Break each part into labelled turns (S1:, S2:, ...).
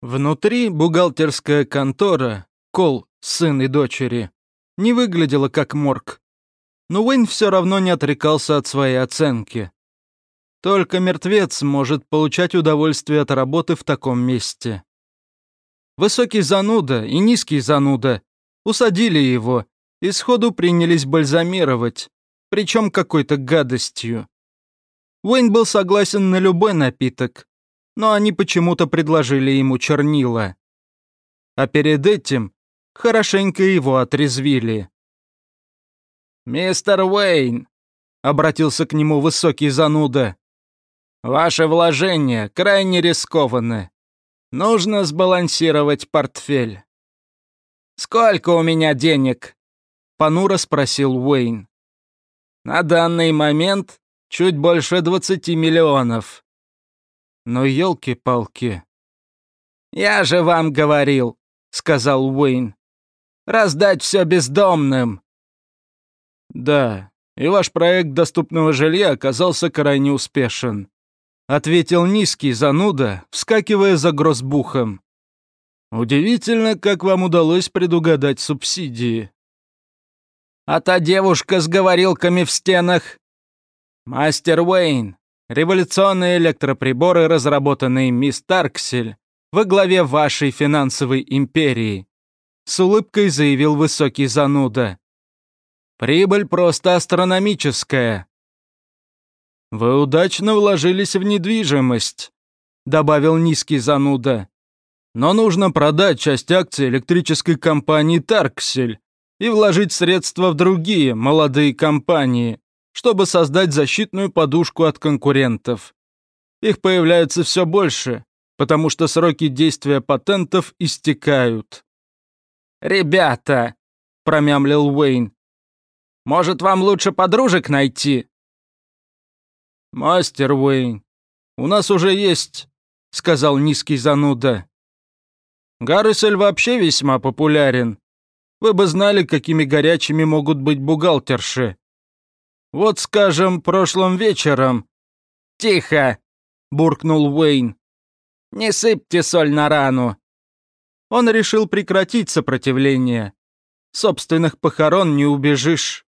S1: Внутри бухгалтерская контора, Кол, сын и дочери, не выглядела как морг. Но Уэйн все равно не отрекался от своей оценки. Только мертвец может получать удовольствие от работы в таком месте. Высокий зануда и низкий зануда усадили его и сходу принялись бальзамировать, причем какой-то гадостью. Уэйн был согласен на любой напиток, но они почему-то предложили ему чернила. А перед этим хорошенько его отрезвили.
S2: «Мистер Уэйн», — обратился к нему высокий зануда, — «ваши вложения крайне рискованны. Нужно сбалансировать портфель». «Сколько у меня денег?» — понуро спросил Уэйн. «На данный момент чуть больше 20 миллионов.
S1: Но елки-палки.
S2: «Я же вам говорил», — сказал Уэйн. «Раздать все бездомным».
S1: «Да, и ваш проект доступного жилья оказался крайне успешен», — ответил низкий зануда, вскакивая за грозбухом. «Удивительно, как вам удалось предугадать субсидии».
S2: «А та девушка с говорилками в стенах?» «Мастер Уэйн, Революционные электроприборы, разработанные мисс Тарксель, во главе вашей финансовой империи», с улыбкой заявил высокий зануда. «Прибыль просто астрономическая».
S1: «Вы удачно вложились в недвижимость», добавил низкий зануда. «Но нужно продать часть акций электрической компании Тарксель и вложить средства в другие молодые компании, чтобы создать защитную подушку от конкурентов. Их появляется все больше, потому что сроки действия патентов истекают.
S2: «Ребята!» — промямлил Уэйн. «Может, вам лучше подружек найти?»
S1: «Мастер Уэйн, у нас уже есть», — сказал низкий зануда. «Гаррисель вообще весьма популярен. Вы бы знали, какими горячими могут быть бухгалтерши. Вот, скажем, прошлым вечером...»
S2: «Тихо!» — буркнул Уэйн. «Не сыпьте соль на рану!»
S1: Он решил прекратить сопротивление. Собственных похорон не убежишь.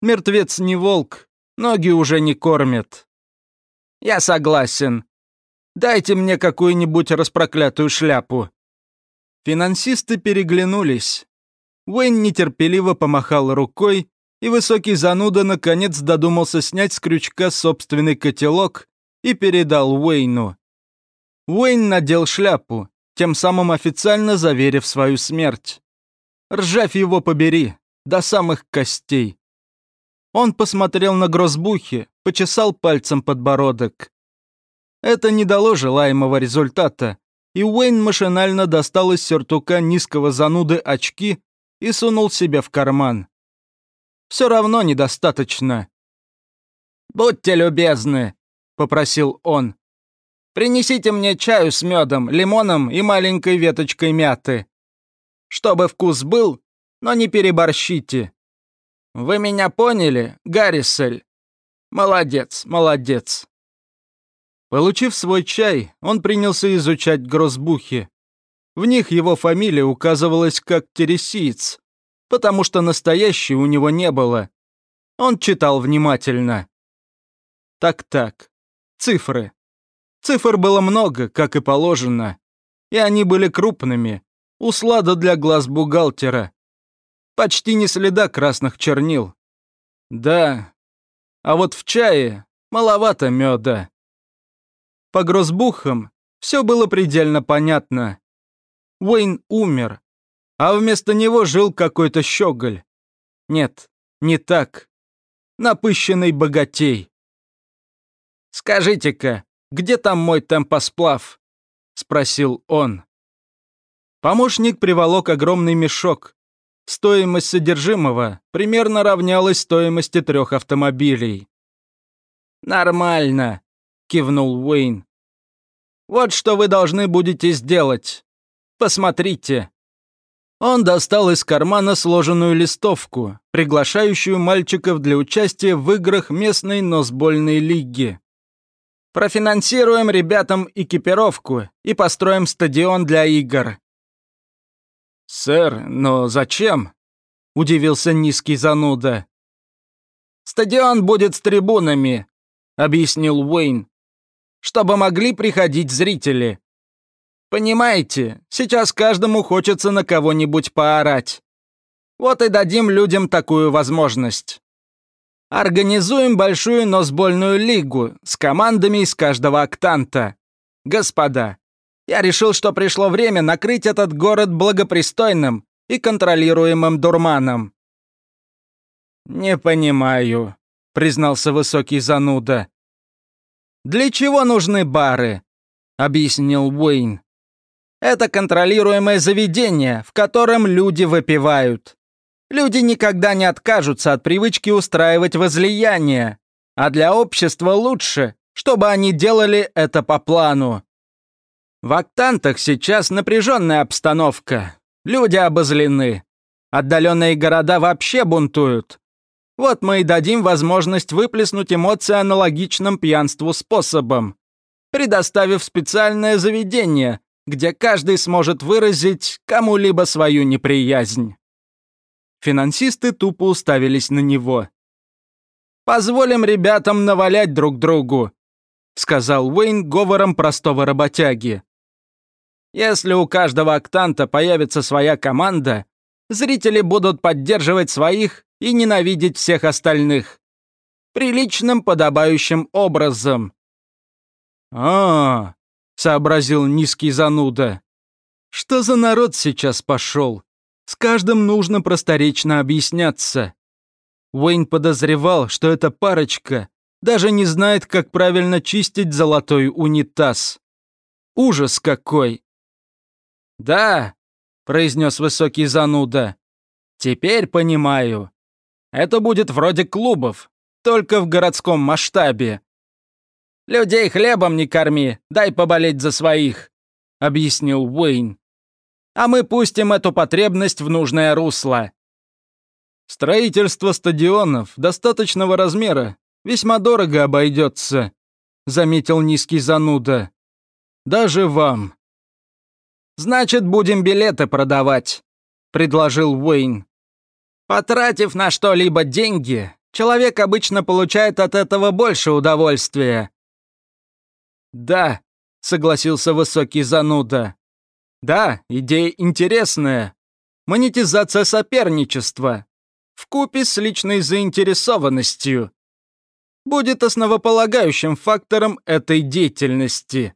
S1: Мертвец не волк, ноги уже не кормят.
S2: «Я согласен. Дайте мне какую-нибудь распроклятую шляпу».
S1: Финансисты переглянулись. Уэйн нетерпеливо помахал рукой, и высокий зануда наконец додумался снять с крючка собственный котелок и передал Уэйну. Уэйн надел шляпу, тем самым официально заверив свою смерть. Ржавь его побери, до самых костей. Он посмотрел на грозбухи, почесал пальцем подбородок. Это не дало желаемого результата, и Уэйн машинально достал из сюртука низкого зануды очки и сунул себе в карман все равно недостаточно.
S2: «Будьте любезны», — попросил он. «Принесите мне чаю с медом, лимоном и маленькой веточкой мяты. Чтобы вкус был, но не переборщите. Вы меня поняли, Гаррисель? Молодец, молодец».
S1: Получив свой чай, он принялся изучать грозбухи. В них его фамилия указывалась как тересиец, потому что настоящей у него не было. Он читал внимательно. Так-так, цифры. Цифр было много, как и положено. И они были крупными, услада для глаз бухгалтера. Почти не следа красных чернил. Да, а вот в чае маловато меда. По грозбухам все было предельно понятно. Уэйн умер, а вместо него жил какой-то щеголь. Нет, не так. Напыщенный богатей. «Скажите-ка, где там мой темпосплав?» — спросил он. Помощник приволок огромный мешок. Стоимость содержимого примерно равнялась стоимости трех автомобилей.
S2: «Нормально», — кивнул Уэйн. «Вот что вы должны будете сделать. Посмотрите».
S1: Он достал из кармана сложенную листовку, приглашающую мальчиков для участия в играх местной носбольной лиги. Профинансируем ребятам экипировку и построим стадион для игр». «Сэр, но зачем?» — удивился низкий зануда. «Стадион будет с трибунами», — объяснил Уэйн, «чтобы могли приходить зрители. Понимаете, сейчас каждому хочется на кого-нибудь поорать. Вот и дадим людям такую возможность». Организуем большую носбольную лигу с командами из каждого октанта. Господа, я решил, что пришло время накрыть этот город благопристойным и контролируемым дурманом. «Не понимаю», — признался высокий зануда. «Для чего нужны бары?» — объяснил Уэйн. «Это контролируемое заведение, в котором люди выпивают. Люди никогда не откажутся от привычки устраивать возлияние, а для общества лучше, чтобы они делали это по плану. В Актантах сейчас напряженная обстановка. Люди обозлены. Отдаленные города вообще бунтуют. Вот мы и дадим возможность выплеснуть эмоции аналогичным пьянству способом, предоставив специальное заведение, где каждый сможет выразить кому-либо свою неприязнь. Финансисты тупо уставились на него. «Позволим ребятам навалять друг другу», — сказал Уэйн говором простого работяги. «Если у каждого октанта появится своя команда, зрители будут поддерживать своих и ненавидеть всех остальных. Приличным, подобающим образом». «А, -а — сообразил низкий зануда. «Что за народ сейчас пошел? С каждым нужно просторечно объясняться. Уэйн подозревал, что эта парочка даже не знает, как правильно чистить золотой унитаз. Ужас какой! «Да», — произнес высокий зануда, — «теперь понимаю. Это будет вроде клубов, только в городском масштабе». «Людей хлебом не корми, дай поболеть за своих», — объяснил Уэйн а мы пустим эту потребность в нужное русло. Строительство стадионов достаточного размера весьма дорого обойдется, заметил низкий зануда. Даже вам. Значит, будем билеты продавать, предложил Уэйн. Потратив на что-либо деньги, человек обычно получает от этого больше удовольствия. Да, согласился высокий зануда. Да, идея интересная. Монетизация соперничества. в купе с личной заинтересованностью. Будет основополагающим фактором этой деятельности.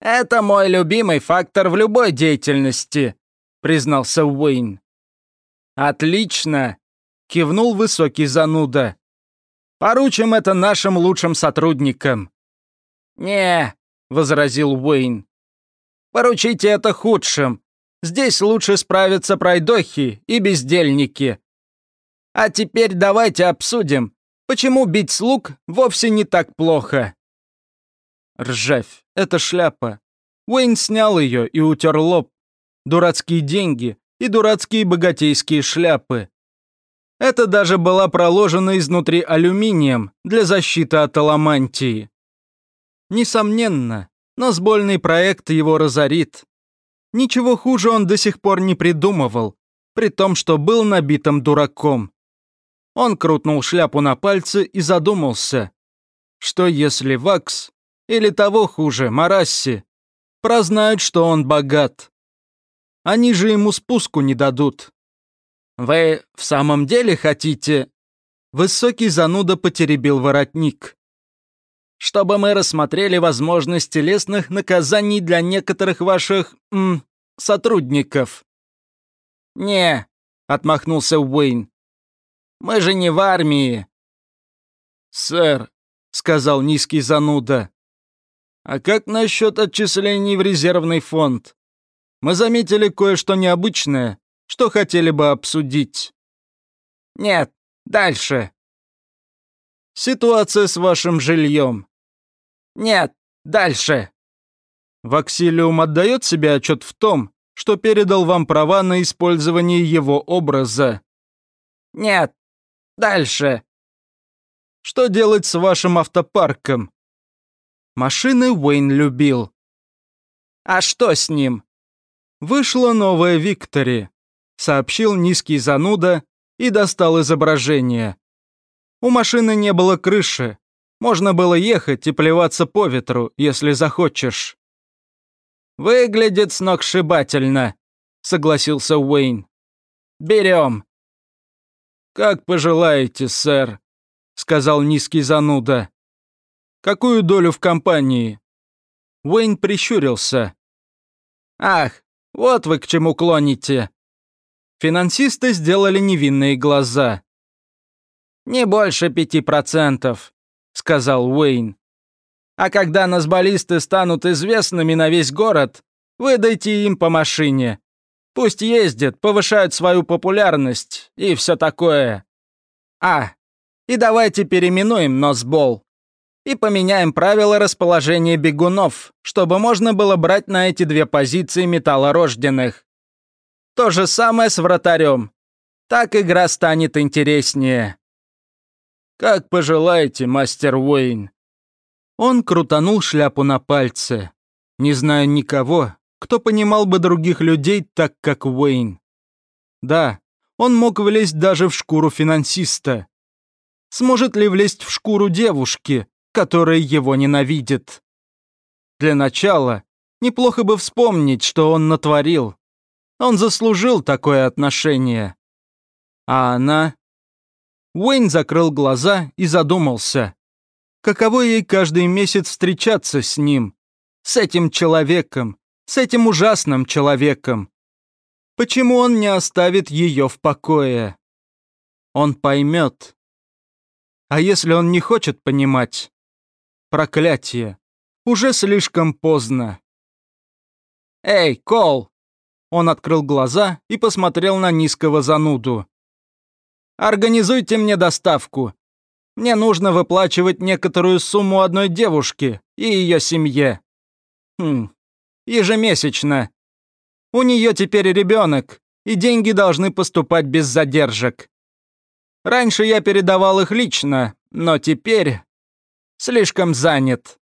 S1: «Это мой любимый фактор в любой деятельности», — признался Уэйн. «Отлично!» — кивнул высокий зануда. «Поручим это нашим лучшим сотрудникам». «Не», — возразил Уэйн. Поручите это худшим. Здесь лучше справятся пройдохи и бездельники. А теперь давайте обсудим, почему бить слуг вовсе не так плохо. Ржавь, это шляпа. Уэйн снял ее и утер лоб. Дурацкие деньги и дурацкие богатейские шляпы. Это даже была проложена изнутри алюминием для защиты от аламантии. Несомненно, но сбольный проект его разорит. Ничего хуже он до сих пор не придумывал, при том, что был набитым дураком. Он крутнул шляпу на пальце и задумался, что если Вакс, или того хуже, Марасси, прознают, что он богат. Они же ему спуску не дадут. «Вы в самом деле хотите...» Высокий зануда потеребил воротник чтобы мы рассмотрели возможность телесных наказаний для некоторых ваших... М, сотрудников». «Не», — отмахнулся Уэйн. «Мы же не в армии». «Сэр», — сказал низкий зануда, «а как насчет отчислений в резервный фонд? Мы заметили кое-что необычное, что хотели бы обсудить». «Нет, дальше», Ситуация с вашим жильем. Нет, дальше. Ваксилиум отдает себе отчет в том, что передал вам права на использование его образа. Нет, дальше. Что делать с вашим автопарком? Машины Уэйн любил.
S2: «А что с ним?»
S1: «Вышла новая Виктори», — сообщил низкий зануда и достал изображение. У машины не было крыши. Можно было ехать и плеваться по ветру, если захочешь.
S2: «Выглядит сногсшибательно», — согласился Уэйн. «Берем».
S1: «Как пожелаете, сэр», — сказал низкий зануда. «Какую долю в компании?» Уэйн прищурился.
S2: «Ах, вот вы к чему клоните».
S1: Финансисты сделали невинные глаза.
S2: «Не больше пяти процентов», — сказал Уэйн. «А когда насболисты станут известными на весь город, выдайте им по машине. Пусть ездят, повышают свою популярность и все такое. А, и давайте переименуем Носбол. И поменяем правила расположения бегунов, чтобы можно было брать на эти две позиции металлорожденных. То же самое с вратарем. Так игра станет интереснее.
S1: Как пожелаете, мастер Уэйн. Он крутанул шляпу на пальце. Не знаю никого, кто понимал бы других людей так, как Уэйн. Да, он мог влезть даже в шкуру финансиста. Сможет ли влезть в шкуру девушки, которая его ненавидит? Для начала, неплохо бы вспомнить, что он натворил. Он заслужил такое отношение. А она... Уэйн закрыл глаза и задумался. Каково ей каждый месяц встречаться с ним, с этим человеком, с этим ужасным человеком. Почему он не оставит ее в покое? Он поймет. А если он не хочет понимать? Проклятие. Уже слишком поздно.
S2: «Эй, Кол!»
S1: Он открыл глаза и посмотрел на низкого зануду.
S2: «Организуйте мне доставку. Мне нужно выплачивать некоторую сумму одной девушке и ее семье. Хм, ежемесячно. У нее теперь ребенок, и деньги должны поступать без задержек. Раньше я передавал их лично, но теперь слишком занят.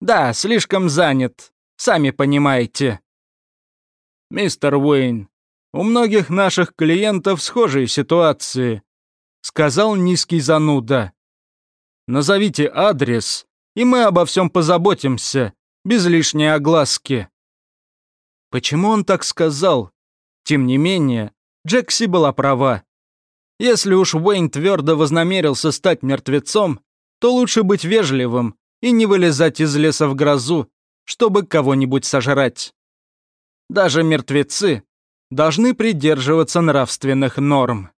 S2: Да, слишком занят, сами понимаете.
S1: Мистер Уэйн, у многих наших клиентов схожие ситуации, сказал низкий зануда. Назовите адрес, и мы обо всем позаботимся, без лишней огласки. Почему он так сказал? Тем не менее, Джекси была права. Если уж Уэйн твердо вознамерился стать мертвецом, то лучше быть вежливым и не вылезать из леса в грозу, чтобы кого-нибудь сожрать. Даже мертвецы должны придерживаться нравственных норм.